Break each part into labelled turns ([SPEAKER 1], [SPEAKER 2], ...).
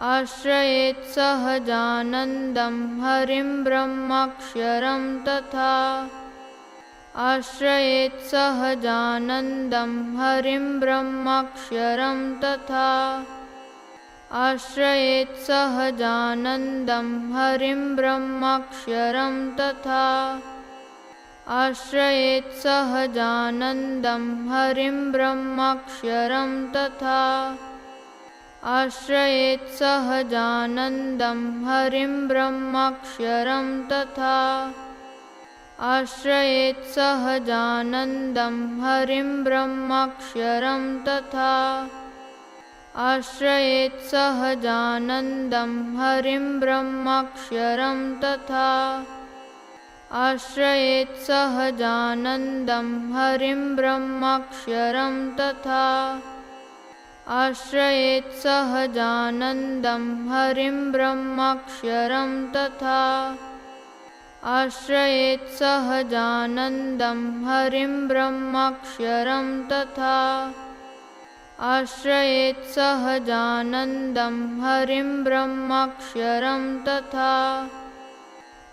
[SPEAKER 1] आश्रयेत् सहजानन्दं हरिं ब्रह्माक्षरं तथा। आश्रयेत् सहजानन्दं हरिं ब्रह्माक्षरं तथा। आश्रयेत् सहजानन्दं हरिं ब्रह्माक्षरं तथा। आश्रयेत् सहजानन्दं हरिं ब्रह्माक्षरं तथा आश्रयेत् सहजानन्दं हरिं ब्रह्माक्षरं तथा। आश्रयेत् सहजानन्दं हरिं ब्रह्माक्षरं तथा। आश्रयेत् सहजानन्दं हरिं ब्रह्माक्षरं तथा। आश्रयेत् सहजानन्दं हरिं ब्रह्माक्षरं तथा आश्रयेत् सहजानन्दं हरिं ब्रह्माक्षरं तथा। आश्रयेत् सहजानन्दं हरिं ब्रह्माक्षरं तथा। आश्रयेत् सहजानन्दं हरिं ब्रह्माक्षरं तथा।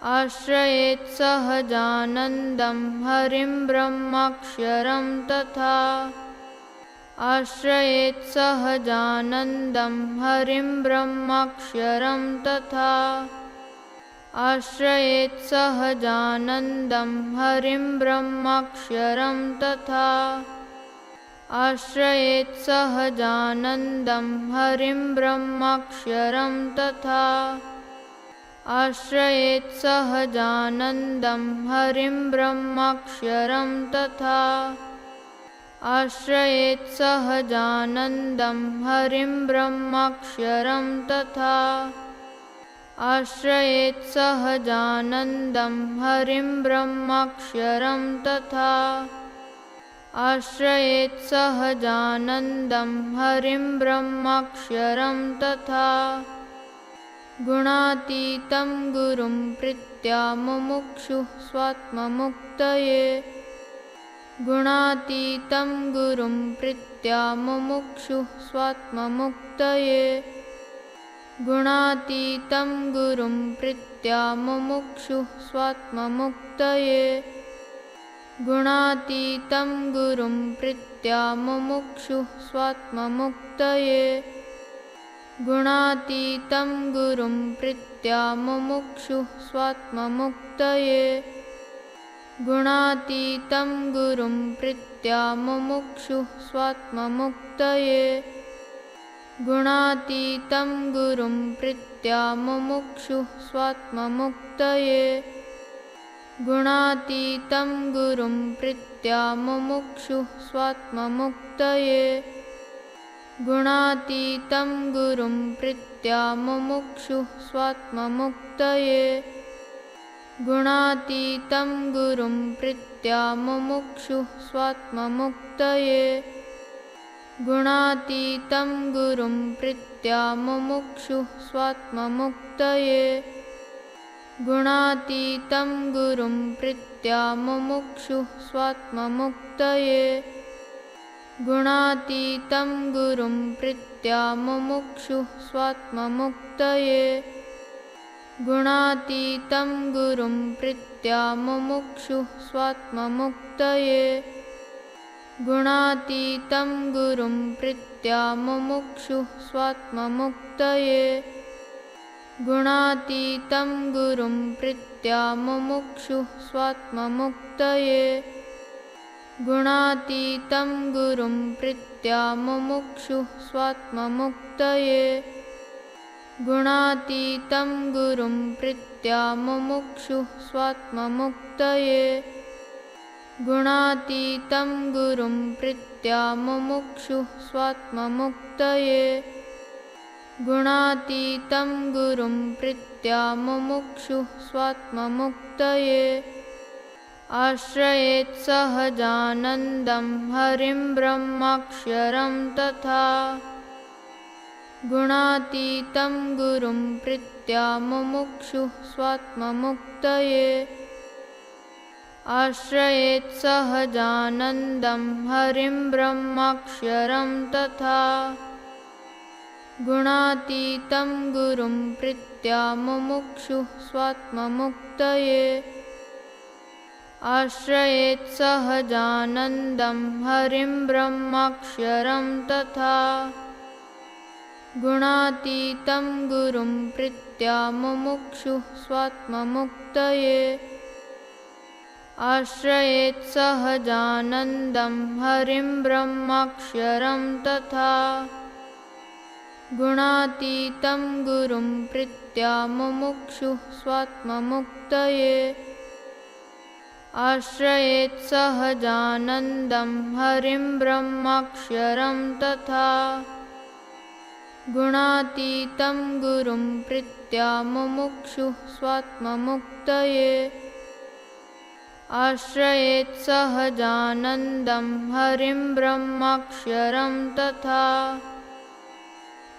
[SPEAKER 1] आश्रयेत् सहजानन्दं हरिं ब्रह्माक्षरं तथा आश्रयेत् सहजानन्दं हरिं ब्रह्माक्षरं तथा। आश्रयेत् सहजानन्दं हरिं ब्रह्माक्षरं तथा। आश्रयेत् सहजानन्दं हरिं ब्रह्माक्षरं तथा। आश्रयेत् सहजानन्दं हरिं ब्रह्माक्षरं तथा आश्रयेत् सहजानन्दं हरिं ब्रह्माक्षरं तथा। आश्रयेत् सहजानन्दं हरिं ब्रह्माक्षरं तथा। आश्रयेत् सहजानन्दं हरिं ब्रह्माक्षरं तथा। गुणातीतं गुरुं प्रीत्या मुमुक्षुः स्वात्ममुक्तये गुणातीतं गुरुं प्रीत्या मुमुक्षुः स्वात्ममुक्तये। गुणातीतं गुरुं प्रीत्या मुमुक्षुः स्वात्ममुक्तये। गुणातीतं गुरुं प्रीत्या मुमुक्षुः स्वात्ममुक्तये। गुणातीतं गुरुं प्रीत्या मुमुक्षुः स्वात्ममुक्तये गुणातीतं गुरुं प्रीत्या मुमुक्षुः स्वात्ममुक्तये। गुणातीतं गुरुं प्रीत्या मुमुक्षुः स्वात्ममुक्तये। गुणातीतं गुरुं प्रीत्या मुमुक्षुः स्वात्ममुक्तये। गुणातीतं गुरुं प्रीत्या मुमुक्षुः स्वात्ममुक्तये गुणातीतं गुरुं प्रीत्या मुमुक्षुः स्वात्ममुक्तये। गुणातीतं गुरुं प्रीत्या मुमुक्षुः स्वात्ममुक्तये। गुणातीतं गुरुं प्रीत्या मुमुक्षुः स्वात्ममुक्तये। गुणातीतं गुरुं प्रीत्या मुमुक्षुः स्वात्ममुक्तये गुणातीतं गुरुं प्रीत्या मुमुक्षुः स्वात्ममुक्तये। गुणातीतं गुरुं प्रीत्या मुमुक्षुः स्वात्ममुक्तये। गुणातीतं गुरुं प्रीत्या मुमुक्षुः स्वात्ममुक्तये। गुणातीतं गुरुं प्रीत्या मुमुक्षुः स्वात्ममुक्तये गुणातीतं गुरुं प्रीत्या मुमुक्षुः स्वात्ममुक्तये। गुणातीतं गुरुं प्रीत्या मुमुक्षुः स्वात्ममुक्तये। गुणातीतं गुरुं प्रीत्या मुमुक्षुः स्वात्ममुक्तये। आश्रयेत् सहजानन्दं हरिं ब्रह्माक्षरं तथा गुणातीतं गुरुं प्रीत्या मुमुक्षुः स्वात्ममुक्तये। आश्रयेत् सहजानन्दं हरिं ब्रह्माक्षरं तथा। गुणातीतं गुरुं प्रीत्या मुमुक्षुः स्वात्ममुक्तये। आश्रयेत् सहजानन्दं हरिं ब्रह्माक्षरं तथा गुणातीतं गुरुं प्रीत्या मुमुक्षुः स्वात्ममुक्तये। आश्रयेत् सहजानन्दं हरिं ब्रह्माक्षरं तथा। गुणातीतं गुरुं प्रीत्या मुमुक्षुः स्वात्ममुक्तये। आश्रयेत् सहजानन्दं हरिं ब्रह्माक्षरं तथा गुणातीतं गुरुं प्रीत्या मुमुक्षुः स्वात्ममुक्तये। आश्रयेत् सहजानन्दं हरिं ब्रह्माक्षरं तथा।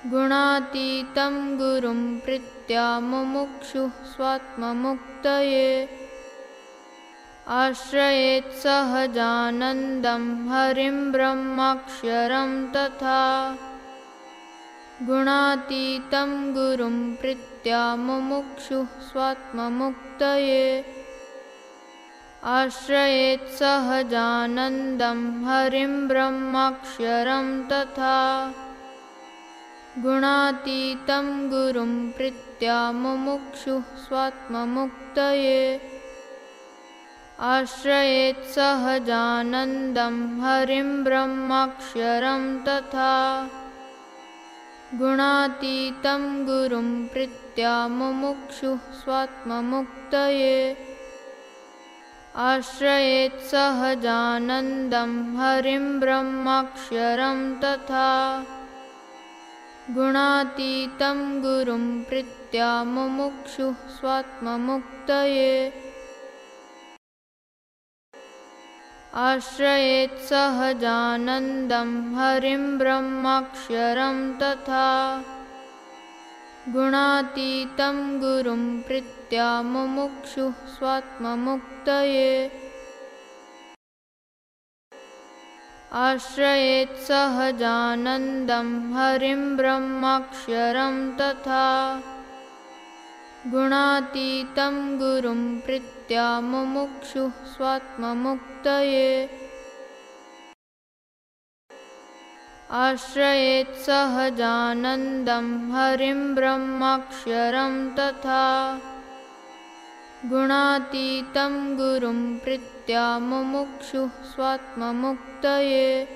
[SPEAKER 1] गुणातीतं गुरुं प्रीत्या मुमुक्षुः स्वात्ममुक्तये। आश्रयेत् सहजानन्दं हरिं ब्रह्माक्षरं तथा गुणातीतं गुरुं प्रीत्या मुमुक्षुः स्वात्ममुक्तये। आश्रयेत् सहजानन्दं हरिं ब्रह्माक्षरं तथा। गुणातीतं गुरुं प्रीत्या मुमुक्षुः स्वात्ममुक्तये। आश्रयेत् सहजानन्दं हरिं ब्रह्माक्षरं तथा गुणातीतं गुरुं प्रीत्या मुमुक्षुः स्वात्ममुक्तये। आश्रयेत् सहजानन्दं हरिं ब्रह्माक्षरं तथा। गुणातीतं गुरुं प्रीत्या मुमुक्षुः स्वात्ममुक्तये आश्रयेत् सहजानन्दं हरिं ब्रह्माक्षरं तथा गुणातीतं गुरुं प्रीत्या मुमुक्षुः स्वात्ममुक्तये। आश्रयेत् सहजानन्दं हरिं ब्रह्माक्षरं तथा गुणातीतं गुरुं प्रीत्या मुमुक्षुः स्वात्ममुक्तये। आश्रयेत् सहजानन्दं हरिं ब्रह्माक्षरं तथा। गुणातीतं गुरुं प्रीत्या मुमुक्षुः स्वात्ममुक्तये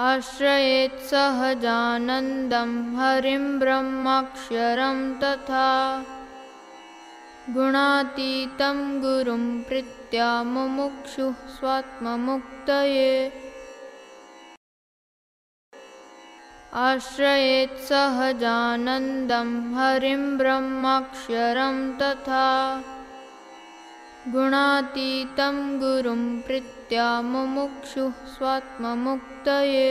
[SPEAKER 1] आश्रयेत् सहजानन्दं हरिं ब्रह्माक्षरं तथा गुणातीतं गुरुं प्रीत्या मुमुक्षुः स्वात्ममुक्तये। आश्रयेत् सहजानन्दं हरिं ब्रह्माक्षरं तथा गुणातीतं गुरुं प्रीत्या मुमुक्षुः स्वात्ममुक्तये